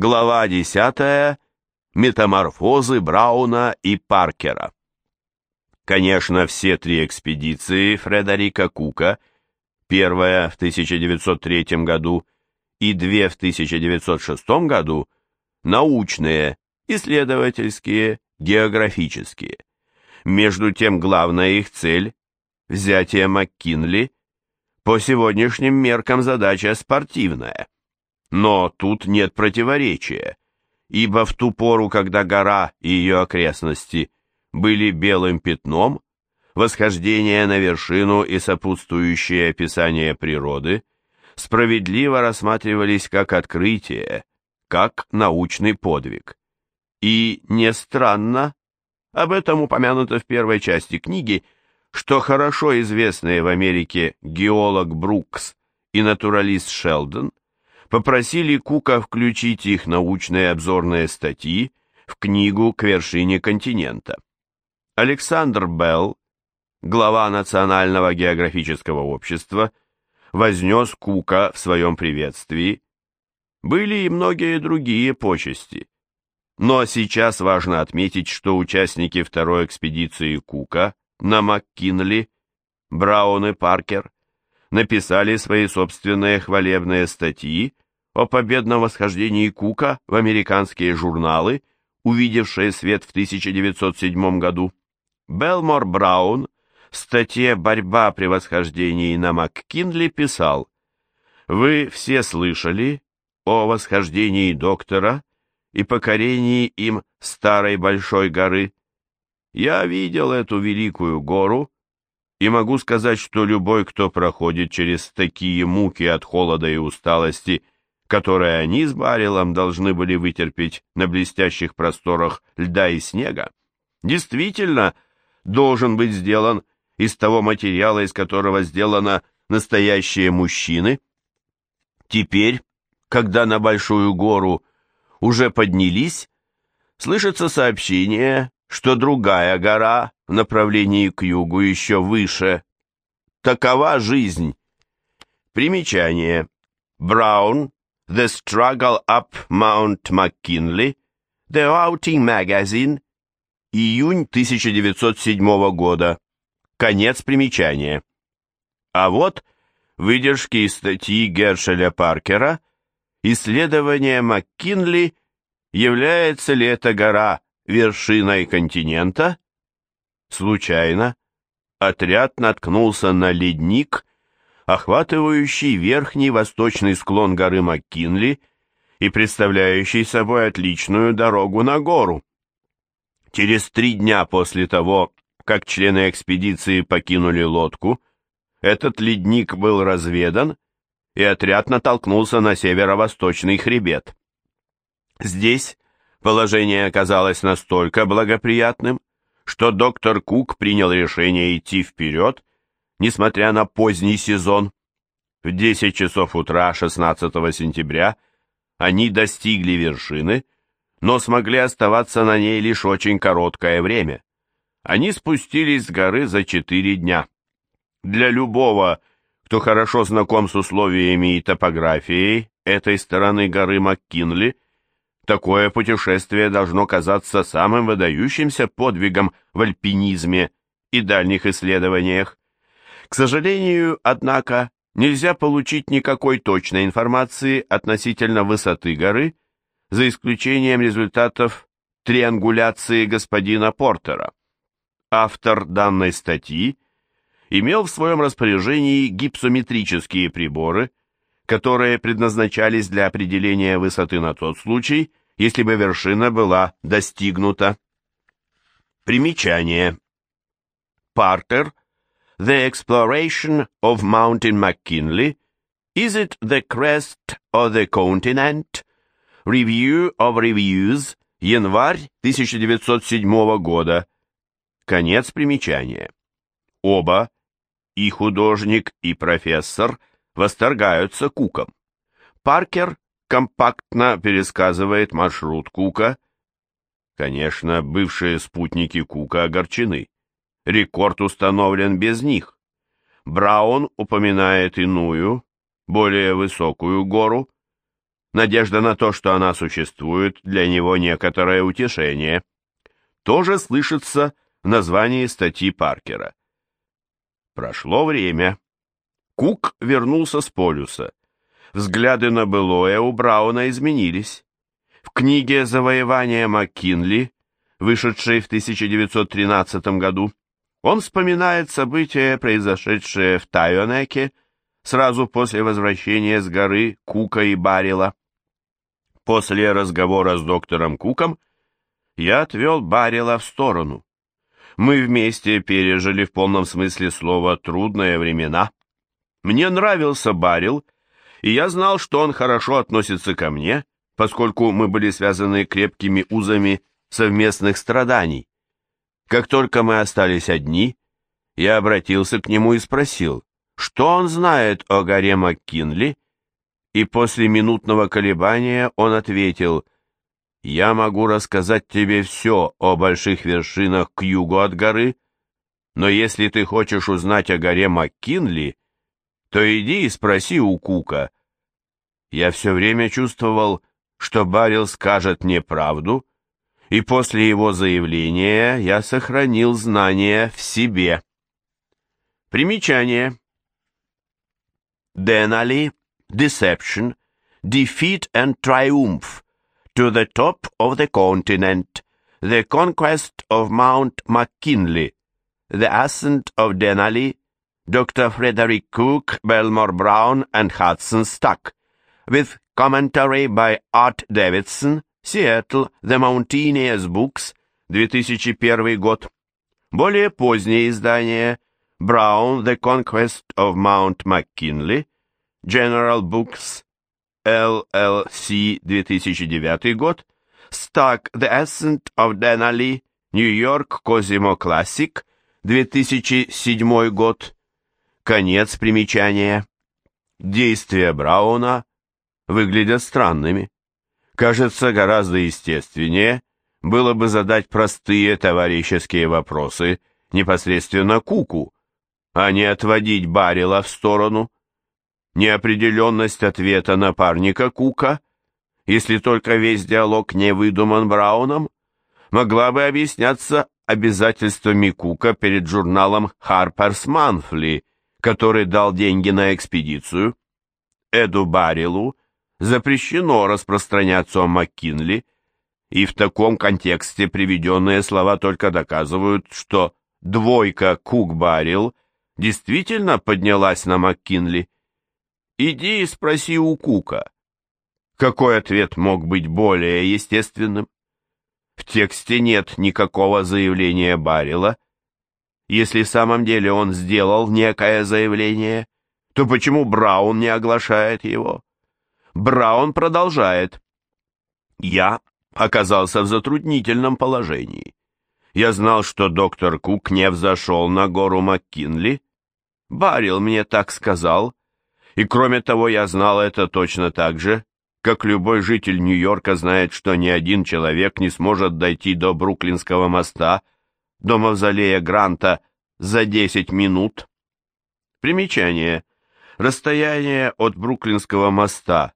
Глава 10. Метаморфозы Брауна и Паркера. Конечно, все три экспедиции Фредерика Кука, первая в 1903 году и две в 1906 году, научные, исследовательские, географические. Между тем, главная их цель – взятие МакКинли – по сегодняшним меркам задача спортивная. Но тут нет противоречия, ибо в ту пору, когда гора и ее окрестности были белым пятном, восхождение на вершину и сопутствующее описание природы справедливо рассматривались как открытие, как научный подвиг. И не странно, об этом упомянуто в первой части книги, что хорошо известные в Америке геолог Брукс и натуралист Шелдон попросили Кука включить их научные обзорные статьи в книгу «К вершине континента». Александр Белл, глава Национального географического общества, вознес Кука в своем приветствии. Были и многие другие почести. Но сейчас важно отметить, что участники второй экспедиции Кука на МакКинли, Браун и Паркер написали свои собственные хвалебные статьи о победном восхождении Кука в американские журналы, увидевшие свет в 1907 году. Белмор Браун в статье «Борьба при восхождении на МакКинли» писал «Вы все слышали о восхождении доктора и покорении им старой большой горы. Я видел эту великую гору, и могу сказать, что любой, кто проходит через такие муки от холода и усталости, которые они с Барилом должны были вытерпеть на блестящих просторах льда и снега, действительно должен быть сделан из того материала, из которого сделаны настоящие мужчины. Теперь, когда на Большую гору уже поднялись, слышится сообщение, что другая гора в направлении к югу еще выше. Такова жизнь. Примечание. Браун, The Struggle Up Mount McKinley, The Outing Magazine, июнь 1907 года. Конец примечания. А вот выдержки из статьи Гершеля Паркера Исследование МакКинли, является ли эта гора вершиной континента? Случайно отряд наткнулся на ледник, охватывающий верхний восточный склон горы МакКинли и представляющий собой отличную дорогу на гору. Через три дня после того, как члены экспедиции покинули лодку, этот ледник был разведан, и отряд натолкнулся на северо-восточный хребет. Здесь положение оказалось настолько благоприятным, что доктор Кук принял решение идти вперед, несмотря на поздний сезон. В 10 часов утра 16 сентября они достигли вершины, но смогли оставаться на ней лишь очень короткое время. Они спустились с горы за 4 дня. Для любого кто хорошо знаком с условиями и топографией этой стороны горы МакКинли, такое путешествие должно казаться самым выдающимся подвигом в альпинизме и дальних исследованиях. К сожалению, однако, нельзя получить никакой точной информации относительно высоты горы, за исключением результатов триангуляции господина Портера. Автор данной статьи имел в своем распоряжении гипсометрические приборы, которые предназначались для определения высоты на тот случай, если бы вершина была достигнута. Примечание. Партер. The exploration of Mountain McKinley. Is it the crest or the continent? Review of Reviews. Январь 1907 года. Конец примечания. Оба и художник, и профессор восторгаются Куком. Паркер компактно пересказывает маршрут Кука. Конечно, бывшие спутники Кука огорчены. Рекорд установлен без них. Браун упоминает иную, более высокую гору. Надежда на то, что она существует, для него некоторое утешение. Тоже слышится в названии статьи Паркера. Прошло время. Кук вернулся с полюса. Взгляды на былое у Брауна изменились. В книге «Завоевание Маккинли», вышедшей в 1913 году, он вспоминает события, произошедшие в Тайонеке, сразу после возвращения с горы Кука и Барила. После разговора с доктором Куком я отвел Барила в сторону. Мы вместе пережили в полном смысле слова трудные времена. Мне нравился Барил, и я знал, что он хорошо относится ко мне, поскольку мы были связаны крепкими узами совместных страданий. Как только мы остались одни, я обратился к нему и спросил, что он знает о горе МакКинли, и после минутного колебания он ответил, «Я могу рассказать тебе все о больших вершинах к югу от горы, но если ты хочешь узнать о горе МакКинли, то иди и спроси у Кука». Я все время чувствовал, что Барил скажет мне правду, и после его заявления я сохранил знания в себе. Примечание. Денали, Deception, Defeat and Triumph, To the Top of the Continent, The Conquest of Mount McKinley, The Ascent of Denali, Dr. Frederick Cook, Belmore Brown, and Hudson Stuck, with commentary by Art Davidson, Seattle, The Mountaineers Books, 2001 год. Более позднее издание Brown, The Conquest of Mount McKinley, General Books, LLC, 2009 год, Stuck, The Ascent of Denali, New York, Cosimo Classic, 2007 год. Конец примечания. Действия Брауна выглядят странными. Кажется, гораздо естественнее было бы задать простые товарищеские вопросы непосредственно Куку, а не отводить Барила в сторону. Неопределенность ответа напарника Кука, если только весь диалог не выдуман Брауном, могла бы объясняться обязательствами Кука перед журналом Harper's Monthly, который дал деньги на экспедицию. Эду Барилу запрещено распространяться о МакКинли, и в таком контексте приведенные слова только доказывают, что двойка Кук-Барил действительно поднялась на МакКинли. Иди и спроси у Кука. Какой ответ мог быть более естественным? В тексте нет никакого заявления Барила. Если в самом деле он сделал некое заявление, то почему Браун не оглашает его? Браун продолжает. Я оказался в затруднительном положении. Я знал, что доктор Кук не взошел на гору МакКинли. Барил мне так сказал. И кроме того, я знал это точно так же, как любой житель Нью-Йорка знает, что ни один человек не сможет дойти до Бруклинского моста, до мавзолея Гранта, за 10 минут. Примечание. Расстояние от Бруклинского моста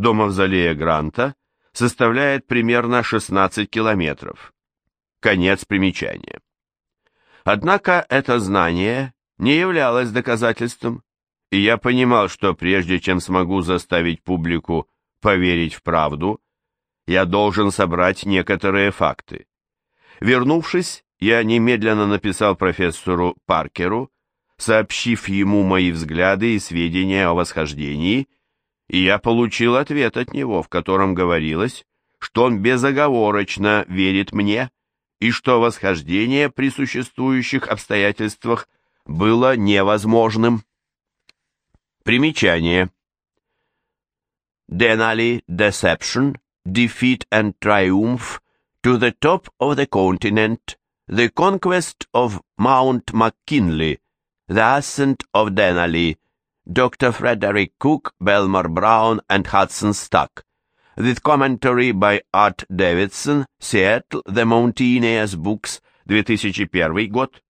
до мавзолея Гранта составляет примерно 16 километров. Конец примечания. Однако это знание не являлось доказательством, и я понимал, что прежде чем смогу заставить публику поверить в правду, я должен собрать некоторые факты. Вернувшись, я немедленно написал профессору Паркеру, сообщив ему мои взгляды и сведения о восхождении, и я получил ответ от него, в котором говорилось, что он безоговорочно верит мне и что восхождение при существующих обстоятельствах было невозможным. Примечание. Denali Deception, Defeat and Triumph, To the Top of the Continent, The Conquest of Mount McKinley, The Ascent of Denali, Dr. Frederick Cook, Belmore Brown, and Hudson Stuck, with commentary by Art Davidson, Seattle, The Mountaineers Books, 2001 год.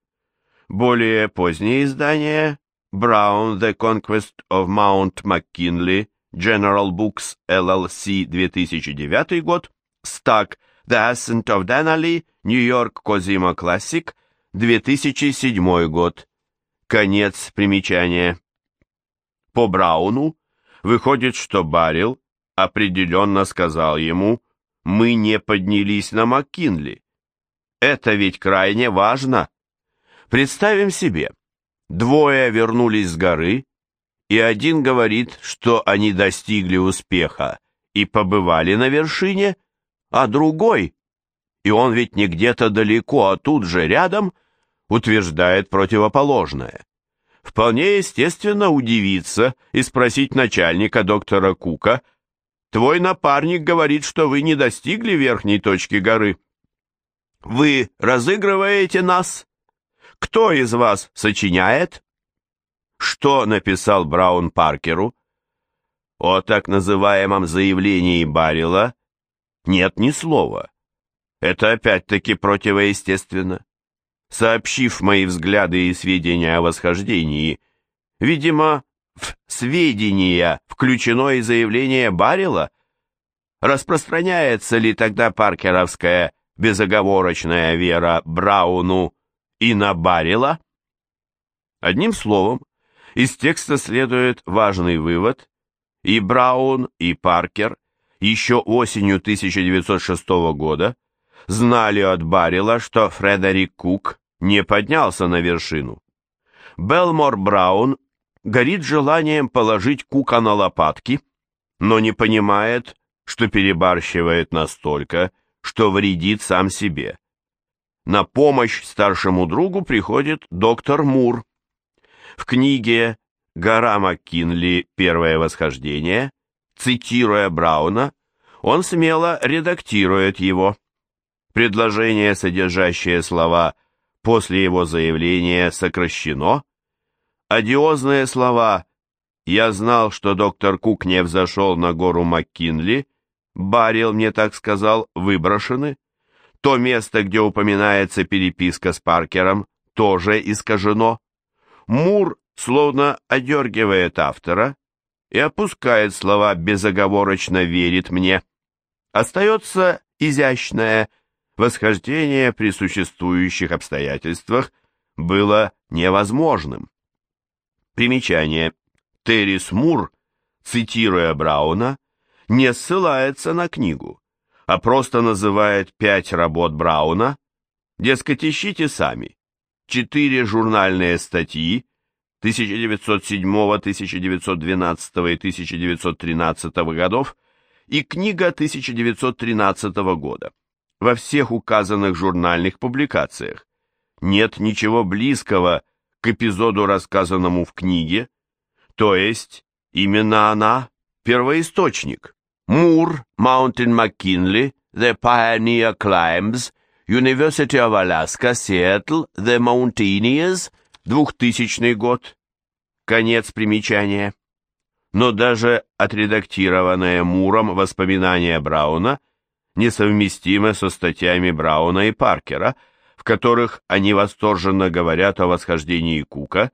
Более позднее издание Brown, The Conquest of Mount McKinley, General Books LLC 2009 год, Stack The Ascent of Denali, New York Cosima Classic 2007 год. Конец примечания. По Брауну выходит, что Баррил определенно сказал ему, мы не поднялись на МакКинли. Это ведь крайне важно. Представим себе, двое вернулись с горы, и один говорит, что они достигли успеха и побывали на вершине, а другой, и он ведь не где-то далеко, а тут же рядом, утверждает противоположное. Вполне естественно удивиться и спросить начальника доктора Кука, «Твой напарник говорит, что вы не достигли верхней точки горы». «Вы разыгрываете нас? Кто из вас сочиняет?» Что написал Браун Паркеру? О так называемом заявлении Баррила нет ни слова. Это опять-таки противоестественно. Сообщив мои взгляды и сведения о восхождении, видимо, в сведения включено и заявление Баррила, распространяется ли тогда паркеровская безоговорочная вера Брауну и на Баррила? Одним словом, из текста следует важный вывод, и Браун, и Паркер еще осенью 1906 года знали от Баррила, что Фредерик Кук не поднялся на вершину. Белмор Браун горит желанием положить Кука на лопатки, но не понимает, что перебарщивает настолько, что вредит сам себе. На помощь старшему другу приходит доктор Мур. В книге «Гора МакКинли. Первое восхождение», цитируя Брауна, он смело редактирует его. Предложение, содержащее слова «после его заявления сокращено», одиозные слова «я знал, что доктор Кук не взошел на гору МакКинли», Баррил мне так сказал, выброшены, то место, где упоминается переписка с Паркером, тоже искажено. Мур словно одергивает автора и опускает слова «безоговорочно верит мне». Остается изящное восхождение при существующих обстоятельствах было невозможным. Примечание. Террис Мур, цитируя Брауна, не ссылается на книгу, а просто называет пять работ Брауна, дескать, ищите сами. Четыре журнальные статьи 1907, 1912 и 1913 годов и книга 1913 года. Во всех указанных журнальных публикациях нет ничего близкого к эпизоду, рассказанному в книге, то есть именно она первоисточник. Мур, Маунтин Маккинли, The Pioneer Climbs, University of Alaska, Seattle, The Mountaineers, 2000 год. Конец примечания. Но даже отредактированное Муром воспоминания Брауна несовместимы со статьями Брауна и Паркера, в которых они восторженно говорят о восхождении Кука,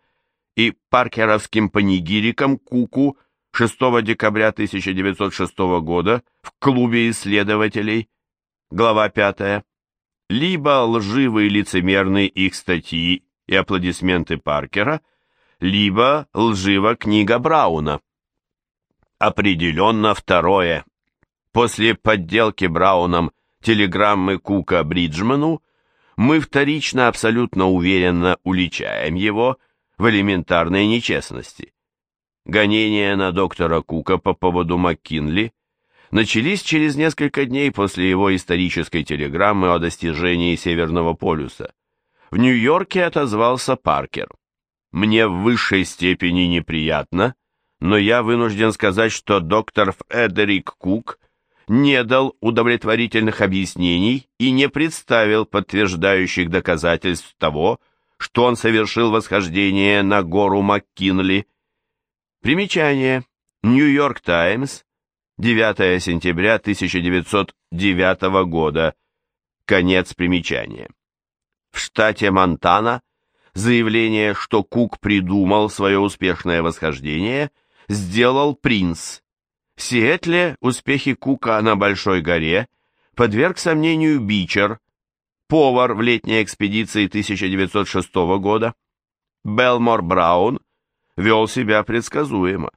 и паркеровским панигириком Куку 6 декабря 1906 года в клубе исследователей, глава 5, либо лживые лицемерные их статьи и аплодисменты Паркера, либо лжива книга Брауна. Определенно второе. После подделки Брауном телеграммы Кука Бриджману мы вторично абсолютно уверенно уличаем его в элементарной нечестности. Гонения на доктора Кука по поводу МакКинли начались через несколько дней после его исторической телеграммы о достижении Северного полюса. В Нью-Йорке отозвался Паркер. «Мне в высшей степени неприятно, но я вынужден сказать, что доктор Фредерик Кук не дал удовлетворительных объяснений и не представил подтверждающих доказательств того, что он совершил восхождение на гору МакКинли. Примечание. Нью-Йорк Таймс, 9 сентября 1909 года. Конец примечания. В штате Монтана заявление, что Кук придумал свое успешное восхождение, сделал принц, Сиэтле успехи Кука на Большой горе подверг сомнению Бичер, повар в летней экспедиции 1906 года. Белмор Браун вел себя предсказуемо.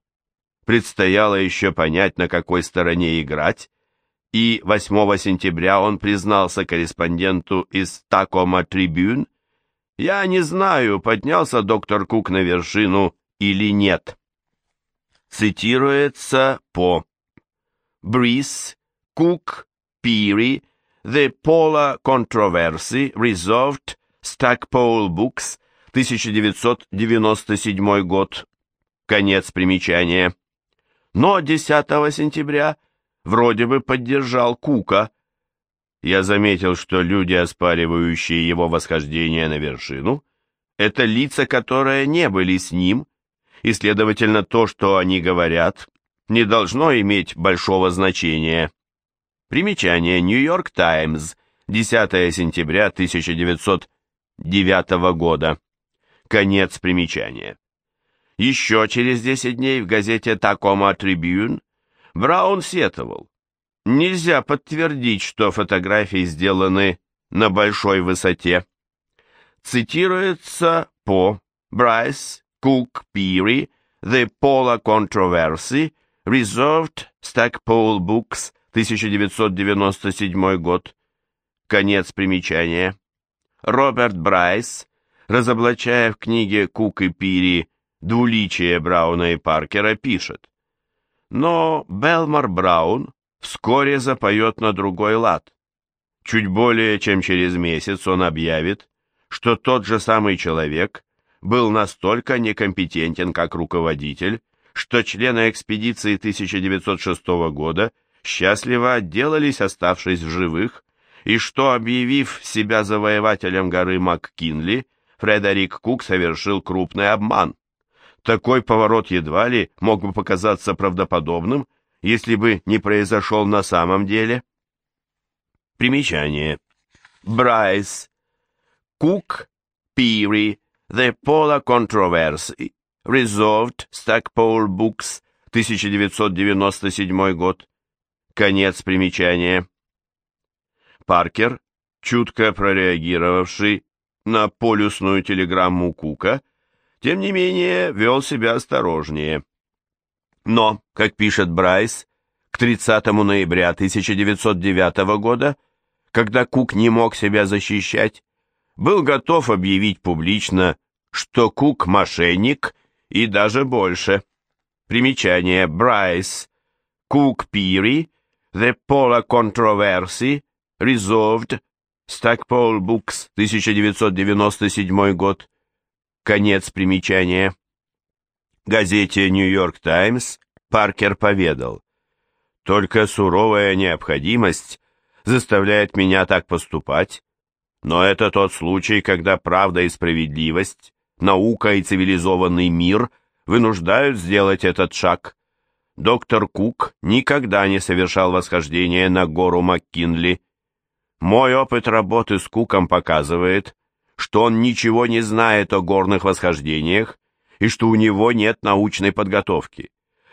Предстояло еще понять, на какой стороне играть, и 8 сентября он признался корреспонденту из Такома Трибюн, «Я не знаю, поднялся доктор Кук на вершину или нет». Цитируется по Брис, Кук, Пири, The Polar Controversy, Resolved, Stackpole Books, 1997 год. Конец примечания. Но 10 сентября вроде бы поддержал Кука. Я заметил, что люди, оспаривающие его восхождение на вершину, это лица, которые не были с ним, и, следовательно, то, что они говорят, не должно иметь большого значения. Примечание Нью-Йорк Таймс, 10 сентября 1909 года. Конец примечания. Еще через 10 дней в газете Tacoma Tribune Браун сетовал. Нельзя подтвердить, что фотографии сделаны на большой высоте. Цитируется по Брайс, Кук, Пири, The Polar Controversy, Resolved, Stackpole Books, 1997 год. Конец примечания. Роберт Брайс, разоблачая в книге Кук и Пири двуличие Брауна и Паркера, пишет. Но Белмар Браун вскоре запоет на другой лад. Чуть более чем через месяц он объявит, что тот же самый человек был настолько некомпетентен как руководитель, что члены экспедиции 1906 года – счастливо отделались, оставшись в живых, и что, объявив себя завоевателем горы МакКинли, Фредерик Кук совершил крупный обман. Такой поворот едва ли мог бы показаться правдоподобным, если бы не произошел на самом деле. Примечание. Брайс. Кук, Пири, The Polar Controversy, Resolved, Stackpole Books, 1997 год. Конец примечания. Паркер, чутко прореагировавший на полюсную телеграмму Кука, тем не менее вел себя осторожнее. Но, как пишет Брайс, к 30 ноября 1909 года, когда Кук не мог себя защищать, был готов объявить публично, что Кук мошенник и даже больше. Примечание Брайс, Кук Пири The Polar Controversy, Resolved, Stackpole Books, 1997 год. Конец примечания. Газете «Нью-Йорк Таймс» Паркер поведал. «Только суровая необходимость заставляет меня так поступать, но это тот случай, когда правда и справедливость, наука и цивилизованный мир вынуждают сделать этот шаг. Доктор Кук никогда не совершал восхождение на гору МакКинли. Мой опыт работы с Куком показывает, что он ничего не знает о горных восхождениях и что у него нет научной подготовки.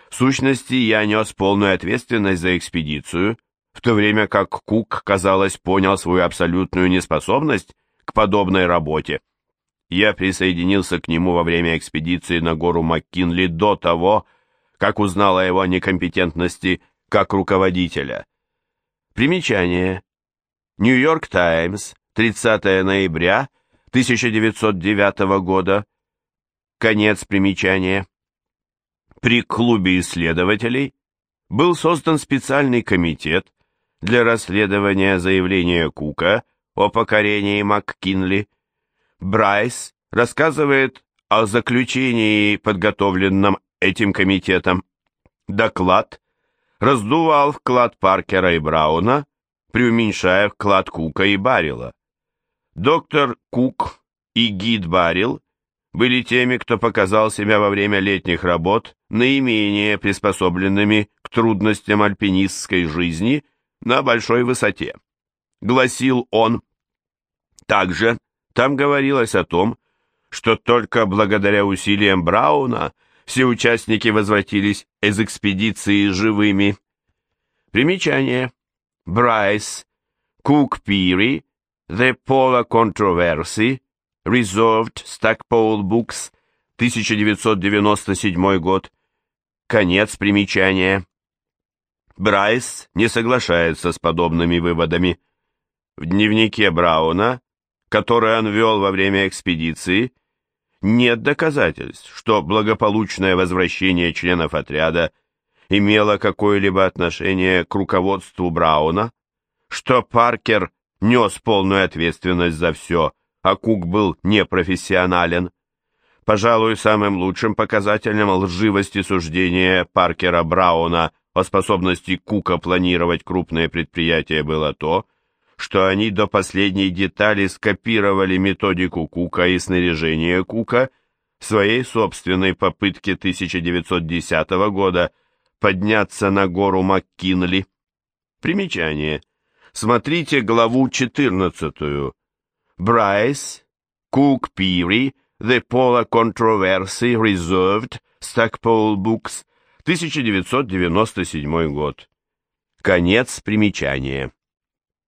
В сущности, я нес полную ответственность за экспедицию, в то время как Кук, казалось, понял свою абсолютную неспособность к подобной работе. Я присоединился к нему во время экспедиции на гору МакКинли до того, как узнал о его некомпетентности как руководителя. Примечание. Нью-Йорк Таймс, 30 ноября 1909 года. Конец примечания. При клубе исследователей был создан специальный комитет для расследования заявления Кука о покорении МакКинли. Брайс рассказывает о заключении, подготовленном этим комитетом. Доклад раздувал вклад Паркера и Брауна, преуменьшая вклад Кука и Баррила. Доктор Кук и гид Баррил были теми, кто показал себя во время летних работ наименее приспособленными к трудностям альпинистской жизни на большой высоте. Гласил он. Также там говорилось о том, что только благодаря усилиям Брауна Все участники возвратились из экспедиции живыми. Примечание. Брайс, Кук Пири, The Polar Controversy, Resolved, Stackpole Books, 1997 год. Конец примечания. Брайс не соглашается с подобными выводами. В дневнике Брауна, который он вел во время экспедиции, нет доказательств, что благополучное возвращение членов отряда имело какое-либо отношение к руководству Брауна, что Паркер нес полную ответственность за все, а Кук был непрофессионален. Пожалуй, самым лучшим показателем лживости суждения Паркера Брауна о способности Кука планировать крупные предприятия было то, что они до последней детали скопировали методику Кука и снаряжение Кука в своей собственной попытке 1910 года подняться на гору МакКинли. Примечание. Смотрите главу 14. Брайс, Кук Пири, The Polar Controversy Reserved, Stackpole Books, 1997 год. Конец примечания.